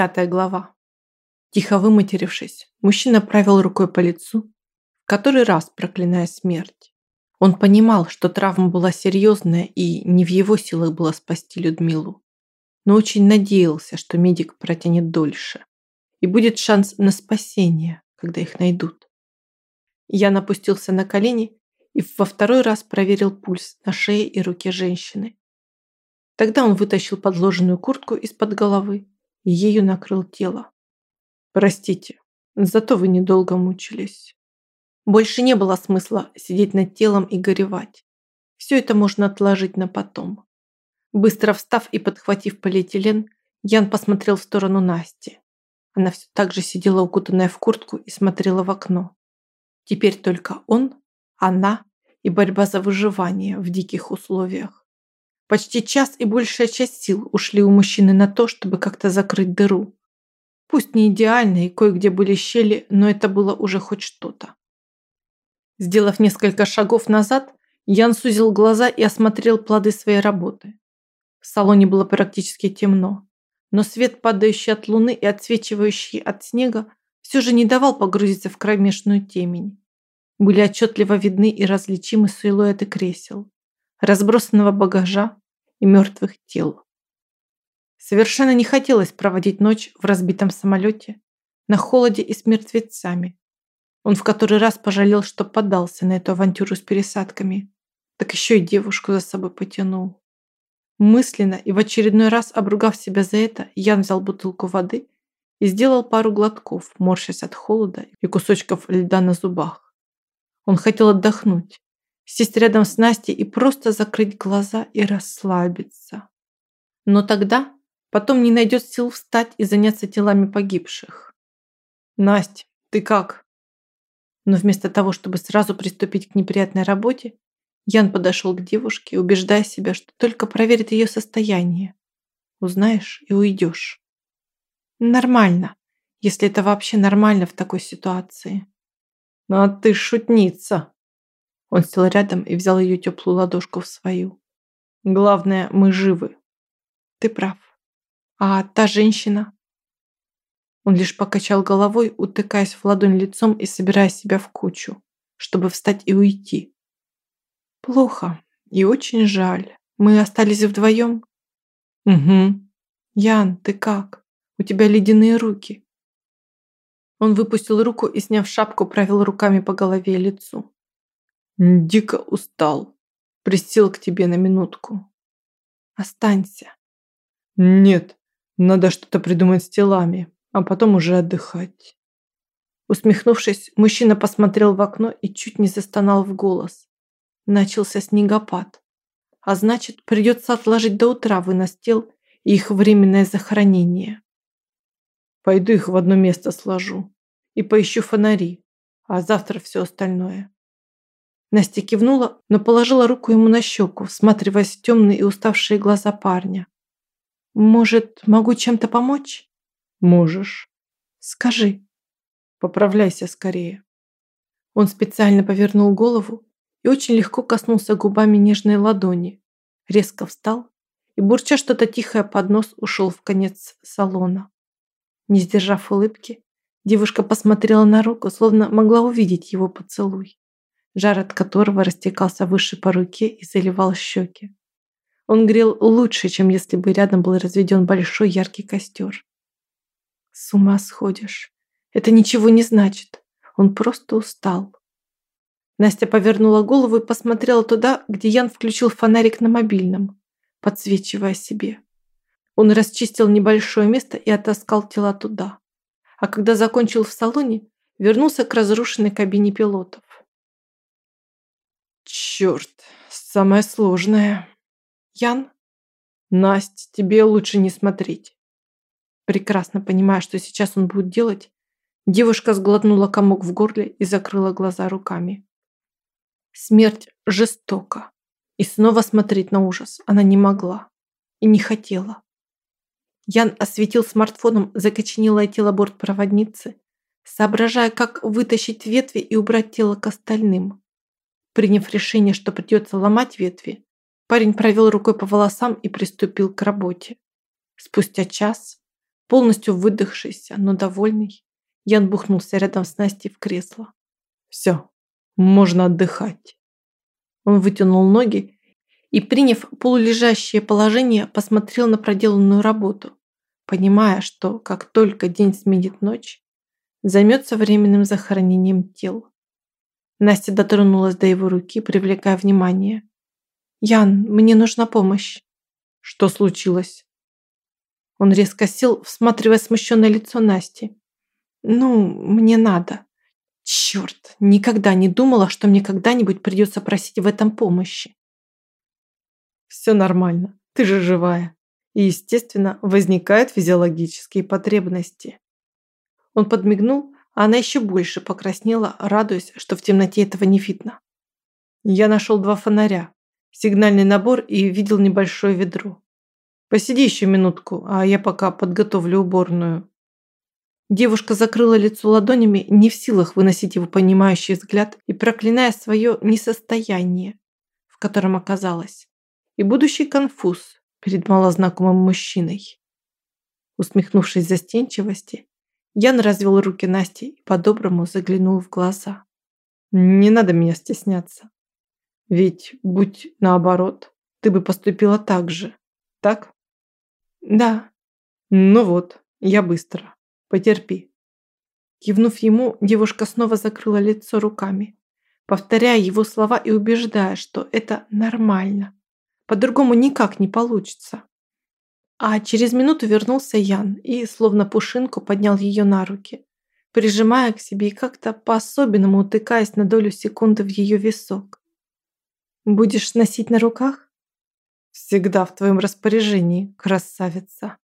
Пятая глава. Тихо выматерившись, мужчина правил рукой по лицу, в который раз проклиная смерть. Он понимал, что травма была серьезная и не в его силах было спасти Людмилу, но очень надеялся, что медик протянет дольше и будет шанс на спасение, когда их найдут. Я напустился на колени и во второй раз проверил пульс на шее и руке женщины. Тогда он вытащил подложенную куртку из-под головы и ею накрыл тело. Простите, зато вы недолго мучились. Больше не было смысла сидеть над телом и горевать. Все это можно отложить на потом. Быстро встав и подхватив полиэтилен, Ян посмотрел в сторону Насти. Она все так же сидела укутанная в куртку и смотрела в окно. Теперь только он, она и борьба за выживание в диких условиях. Почти час и большая часть сил ушли у мужчины на то, чтобы как-то закрыть дыру. Пусть не идеально и кое-где были щели, но это было уже хоть что-то. Сделав несколько шагов назад, Ян сузил глаза и осмотрел плоды своей работы. В салоне было практически темно, но свет, падающий от луны и отсвечивающий от снега, все же не давал погрузиться в кромешную темень. Были отчетливо видны и различимы силуэты кресел, разбросанного багажа, и мертвых тел. Совершенно не хотелось проводить ночь в разбитом самолете, на холоде и с мертвецами. Он в который раз пожалел, что поддался на эту авантюру с пересадками, так еще и девушку за собой потянул. Мысленно и в очередной раз обругав себя за это, Ян взял бутылку воды и сделал пару глотков, морщась от холода и кусочков льда на зубах. Он хотел отдохнуть, сесть рядом с Настей и просто закрыть глаза и расслабиться. Но тогда потом не найдет сил встать и заняться телами погибших. «Насть, ты как?» Но вместо того, чтобы сразу приступить к неприятной работе, Ян подошел к девушке, убеждая себя, что только проверит ее состояние. Узнаешь и уйдешь. Нормально, если это вообще нормально в такой ситуации. А ты шутница. Он сел рядом и взял ее теплую ладошку в свою. Главное, мы живы. Ты прав. А та женщина? Он лишь покачал головой, утыкаясь в ладонь лицом и собирая себя в кучу, чтобы встать и уйти. Плохо и очень жаль. Мы остались вдвоем? Угу. Ян, ты как? У тебя ледяные руки. Он выпустил руку и, сняв шапку, провел руками по голове и лицу. Дико устал. Присел к тебе на минутку. Останься. Нет, надо что-то придумать с телами, а потом уже отдыхать. Усмехнувшись, мужчина посмотрел в окно и чуть не застонал в голос. Начался снегопад. А значит, придется отложить до утра вынос тел и их временное захоронение. Пойду их в одно место сложу и поищу фонари, а завтра все остальное. Настя кивнула, но положила руку ему на щеку, всматриваясь в темные и уставшие глаза парня. «Может, могу чем-то помочь?» «Можешь». «Скажи». «Поправляйся скорее». Он специально повернул голову и очень легко коснулся губами нежной ладони, резко встал и, бурча что-то тихое под нос, ушел в конец салона. Не сдержав улыбки, девушка посмотрела на руку, словно могла увидеть его поцелуй жар от которого растекался выше по руке и заливал щеки. Он грел лучше, чем если бы рядом был разведен большой яркий костер. С ума сходишь. Это ничего не значит. Он просто устал. Настя повернула голову и посмотрела туда, где Ян включил фонарик на мобильном, подсвечивая себе. Он расчистил небольшое место и оттаскал тела туда. А когда закончил в салоне, вернулся к разрушенной кабине пилотов. Черт, самое сложное. Ян? Насть, тебе лучше не смотреть. Прекрасно понимая, что сейчас он будет делать, девушка сглотнула комок в горле и закрыла глаза руками. Смерть жестока. И снова смотреть на ужас она не могла и не хотела. Ян осветил смартфоном закоченелое тело бортпроводницы, соображая, как вытащить ветви и убрать тело к остальным. Приняв решение, что придется ломать ветви, парень провел рукой по волосам и приступил к работе. Спустя час Полностью выдохшийся, но довольный, Ян бухнулся рядом с Настей в кресло. Все, можно отдыхать. Он вытянул ноги и, приняв полулежащее положение, посмотрел на проделанную работу, понимая, что как только день сменит ночь, займется временным захоронением тел. Настя дотронулась до его руки, привлекая внимание. «Ян, мне нужна помощь». «Что случилось?» Он резко сел, всматривая смущенное лицо Насти. «Ну, мне надо». Черт, никогда не думала, что мне когда-нибудь придется просить в этом помощи. Все нормально, ты же живая. И, естественно, возникают физиологические потребности. Он подмигнул, она еще больше покраснела, радуясь, что в темноте этого не видно. Я нашел два фонаря, сигнальный набор и видел небольшое ведро. Посиди еще минутку, а я пока подготовлю уборную. Девушка закрыла лицо ладонями, не в силах выносить его понимающий взгляд и проклиная свое несостояние, в котором оказалась, и будущий конфуз перед малознакомым мужчиной. Усмехнувшись застенчивости, Ян развел руки Насти и по-доброму заглянул в глаза. «Не надо меня стесняться. Ведь, будь наоборот, ты бы поступила так же, так?» «Да». «Ну вот, я быстро». Потерпи. Кивнув ему, девушка снова закрыла лицо руками, повторяя его слова и убеждая, что это нормально. По-другому никак не получится. А через минуту вернулся Ян и, словно пушинку, поднял ее на руки, прижимая к себе и как-то по-особенному утыкаясь на долю секунды в ее висок. «Будешь носить на руках?» «Всегда в твоем распоряжении, красавица!»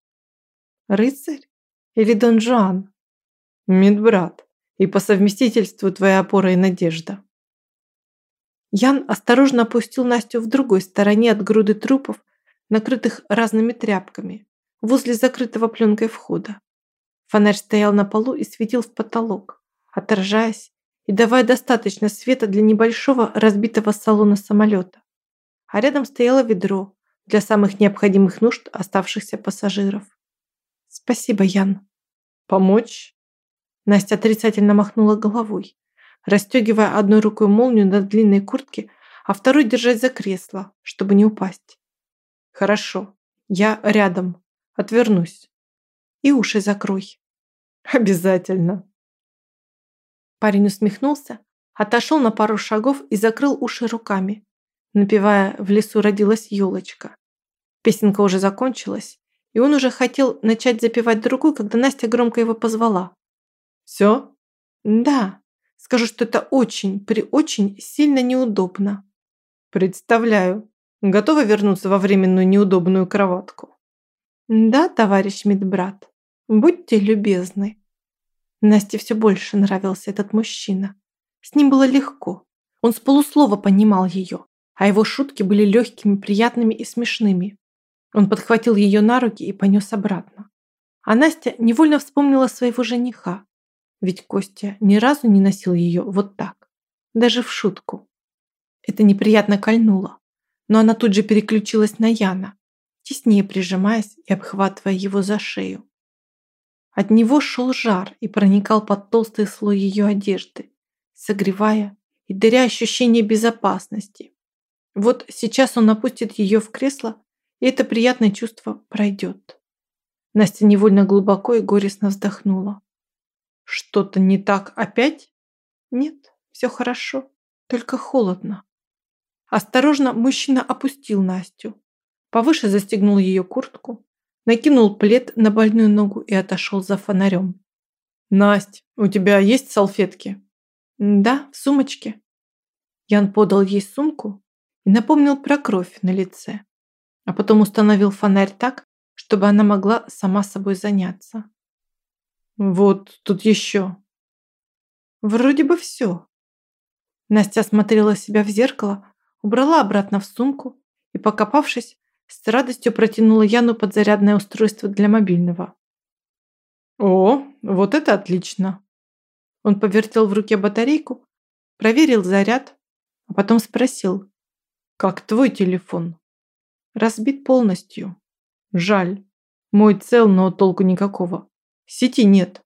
«Рыцарь?» Или Дон Жуан? Медбрат. И по совместительству твоя опора и надежда. Ян осторожно опустил Настю в другой стороне от груды трупов, накрытых разными тряпками, возле закрытого пленкой входа. Фонарь стоял на полу и светил в потолок, отражаясь и давая достаточно света для небольшого разбитого салона самолета. А рядом стояло ведро для самых необходимых нужд оставшихся пассажиров. «Спасибо, Ян». «Помочь?» Настя отрицательно махнула головой, расстегивая одной рукой молнию на длинной куртке, а второй держать за кресло, чтобы не упасть. «Хорошо, я рядом. Отвернусь. И уши закрой». «Обязательно». Парень усмехнулся, отошел на пару шагов и закрыл уши руками, напевая «В лесу родилась елочка». Песенка уже закончилась, и он уже хотел начать запевать другую, когда Настя громко его позвала. «Все?» «Да. Скажу, что это очень, при очень сильно неудобно». «Представляю. Готова вернуться во временную неудобную кроватку?» «Да, товарищ медбрат. Будьте любезны». Насте все больше нравился этот мужчина. С ним было легко. Он с полуслова понимал ее, а его шутки были легкими, приятными и смешными. Он подхватил ее на руки и понес обратно. А Настя невольно вспомнила своего жениха. Ведь Костя ни разу не носил ее вот так. Даже в шутку. Это неприятно кольнуло. Но она тут же переключилась на Яна, теснее прижимаясь и обхватывая его за шею. От него шел жар и проникал под толстый слой ее одежды, согревая и даря ощущение безопасности. Вот сейчас он опустит ее в кресло и это приятное чувство пройдет. Настя невольно глубоко и горестно вздохнула. Что-то не так опять? Нет, все хорошо, только холодно. Осторожно мужчина опустил Настю, повыше застегнул ее куртку, накинул плед на больную ногу и отошел за фонарем. «Насть, у тебя есть салфетки?» «Да, в сумочке». Ян подал ей сумку и напомнил про кровь на лице а потом установил фонарь так, чтобы она могла сама собой заняться. Вот тут еще. Вроде бы все. Настя осмотрела себя в зеркало, убрала обратно в сумку и, покопавшись, с радостью протянула Яну подзарядное устройство для мобильного. «О, вот это отлично!» Он повертел в руке батарейку, проверил заряд, а потом спросил, «Как твой телефон?» Разбит полностью. Жаль. Мой цел, но толку никакого. Сети нет.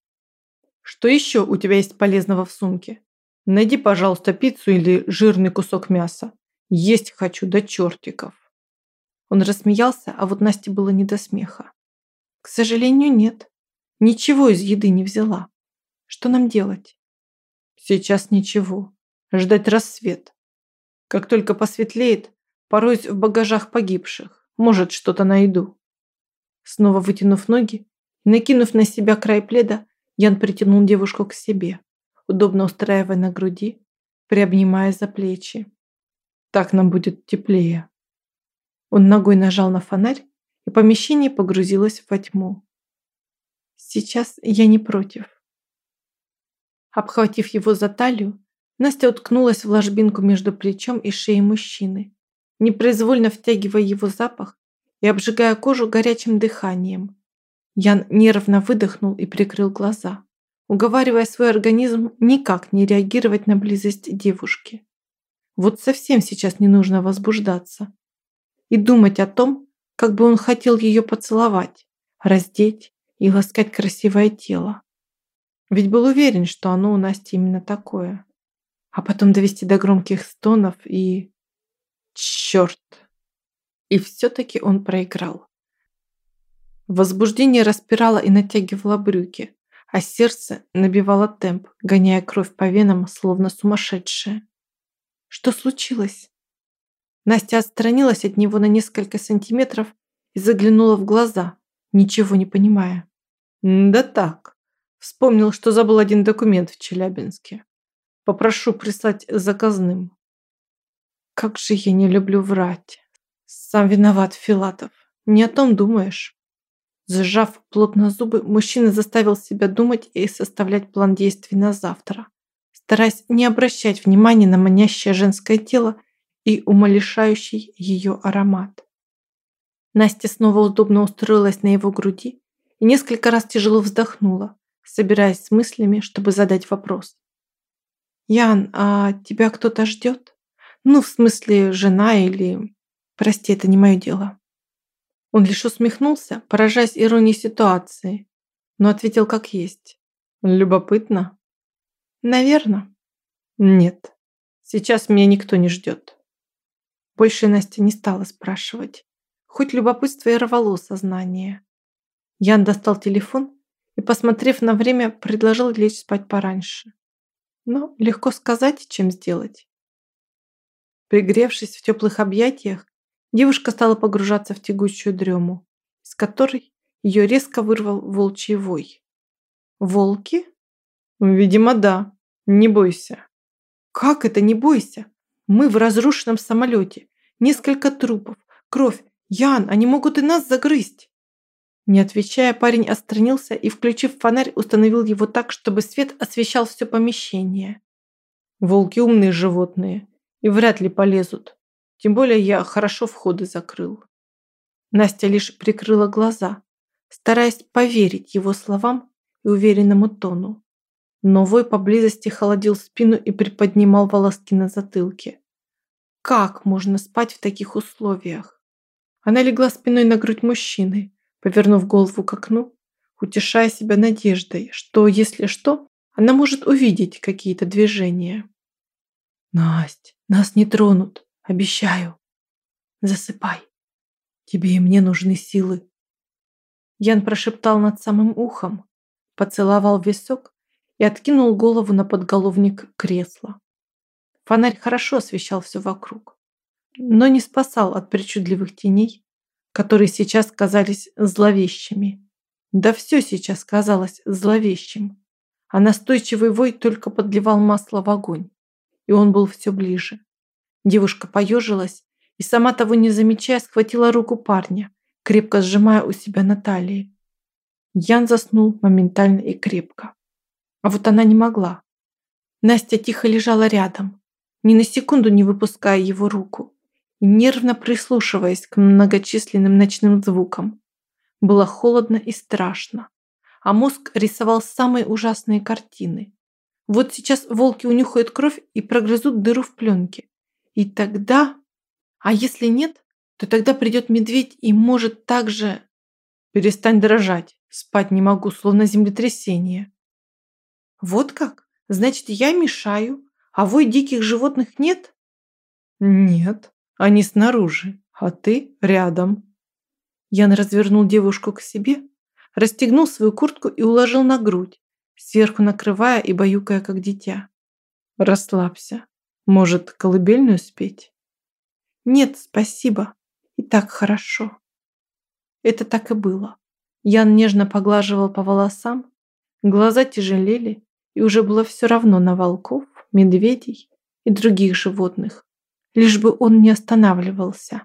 Что еще у тебя есть полезного в сумке? Найди, пожалуйста, пиццу или жирный кусок мяса. Есть хочу до чертиков. Он рассмеялся, а вот Насте было не до смеха. К сожалению, нет. Ничего из еды не взяла. Что нам делать? Сейчас ничего. Ждать рассвет. Как только посветлеет, пороюсь в багажах погибших. Может, что-то найду. Снова вытянув ноги и накинув на себя край пледа, Ян притянул девушку к себе, удобно устраивая на груди, приобнимая за плечи. Так нам будет теплее. Он ногой нажал на фонарь, и помещение погрузилось во тьму. Сейчас я не против. Обхватив его за талию, Настя уткнулась в ложбинку между плечом и шеей мужчины, непроизвольно втягивая его запах и обжигая кожу горячим дыханием. Ян нервно выдохнул и прикрыл глаза, уговаривая свой организм никак не реагировать на близость девушки. Вот совсем сейчас не нужно возбуждаться и думать о том, как бы он хотел ее поцеловать, раздеть и ласкать красивое тело. Ведь был уверен, что оно у Насти именно такое. А потом довести до громких стонов и... Черт! И все-таки он проиграл. Возбуждение распирало и натягивало брюки, а сердце набивало темп, гоняя кровь по венам, словно сумасшедшее. Что случилось? Настя отстранилась от него на несколько сантиметров и заглянула в глаза, ничего не понимая. «Да так. Вспомнил, что забыл один документ в Челябинске. Попрошу прислать заказным». «Как же я не люблю врать. Сам виноват, Филатов. Не о том думаешь». Сжав плотно зубы, мужчина заставил себя думать и составлять план действий на завтра, стараясь не обращать внимания на манящее женское тело и умалишающий ее аромат. Настя снова удобно устроилась на его груди и несколько раз тяжело вздохнула, собираясь с мыслями, чтобы задать вопрос. «Ян, а тебя кто-то ждет? Ну, в смысле, жена или... Прости, это не мое дело». Он лишь усмехнулся, поражаясь иронии ситуации, но ответил как есть. Любопытно? Наверно. Нет, сейчас меня никто не ждет. Больше Настя не стала спрашивать. Хоть любопытство и рвало сознание. Ян достал телефон и, посмотрев на время, предложил лечь спать пораньше. Но легко сказать, чем сделать. Пригревшись в теплых объятиях, Девушка стала погружаться в тягучую дрему, из которой ее резко вырвал волчий вой. «Волки?» «Видимо, да. Не бойся». «Как это не бойся? Мы в разрушенном самолете. Несколько трупов. Кровь. Ян, они могут и нас загрызть». Не отвечая, парень отстранился и, включив фонарь, установил его так, чтобы свет освещал все помещение. Волки умные животные и вряд ли полезут. Тем более я хорошо входы закрыл. Настя лишь прикрыла глаза, стараясь поверить его словам и уверенному тону. Но вой поблизости холодил спину и приподнимал волоски на затылке. Как можно спать в таких условиях? Она легла спиной на грудь мужчины, повернув голову к окну, утешая себя надеждой, что, если что, она может увидеть какие-то движения. «Насть, нас не тронут», Обещаю. Засыпай. Тебе и мне нужны силы. Ян прошептал над самым ухом, поцеловал висок и откинул голову на подголовник кресла. Фонарь хорошо освещал все вокруг, но не спасал от причудливых теней, которые сейчас казались зловещими. Да все сейчас казалось зловещим, а настойчивый вой только подливал масло в огонь, и он был все ближе. Девушка поежилась и, сама того не замечая, схватила руку парня, крепко сжимая у себя на талии. Ян заснул моментально и крепко. А вот она не могла. Настя тихо лежала рядом, ни на секунду не выпуская его руку и нервно прислушиваясь к многочисленным ночным звукам. Было холодно и страшно, а мозг рисовал самые ужасные картины. Вот сейчас волки унюхают кровь и прогрызут дыру в пленке. И тогда... А если нет, то тогда придет медведь и может также... Перестань дрожать. Спать не могу, словно землетрясение. Вот как? Значит, я мешаю, а вой диких животных нет? Нет, они снаружи, а ты рядом. Ян развернул девушку к себе, расстегнул свою куртку и уложил на грудь, сверху накрывая и баюкая, как дитя. Расслабься. Может, колыбельную спеть? Нет, спасибо. И так хорошо. Это так и было. Ян нежно поглаживал по волосам, глаза тяжелели, и уже было все равно на волков, медведей и других животных, лишь бы он не останавливался.